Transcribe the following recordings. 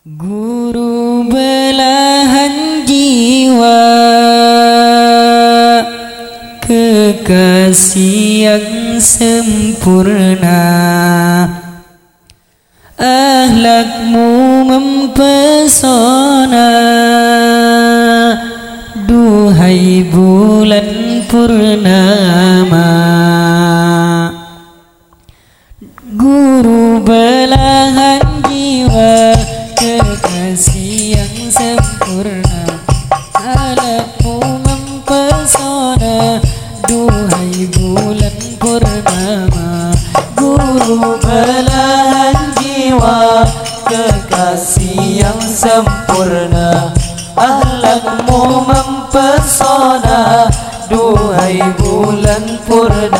Guru belahan jiwa Kekasih yang sempurna. Ahlakmu mempesona Duhai bulan purnama kekasih yang sempurna. Alatmu mempesona Duhai bulan purnama. Guru belahan jiwa Kekasih yang sempurna. Ahlakmu mempesona Duhai bulan purnama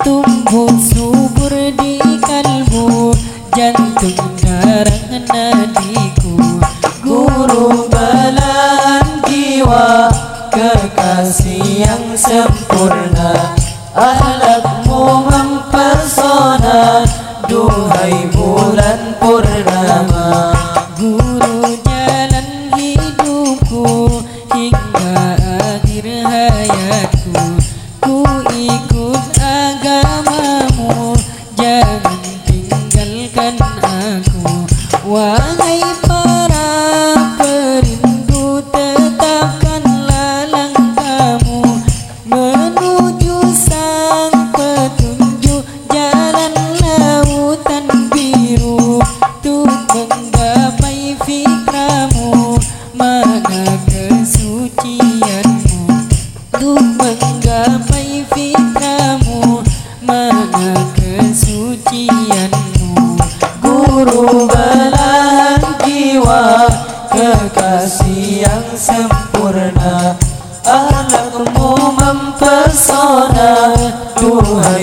Tumbuh subur di kalbu Jantung darah nadiku Guru belahan jiwa Kekasih yang sempurna. Ahlakmu mempesona Duhai bulan purnama Wahai para perindu tetapkanlah langkahmu Menuju sang petunjuk jalan lautan biru. Untuk menggapai fikramu Mana kesucianmu. Untuk menggapai fikramu Ahlakmu mempesona Duhai bulan purnama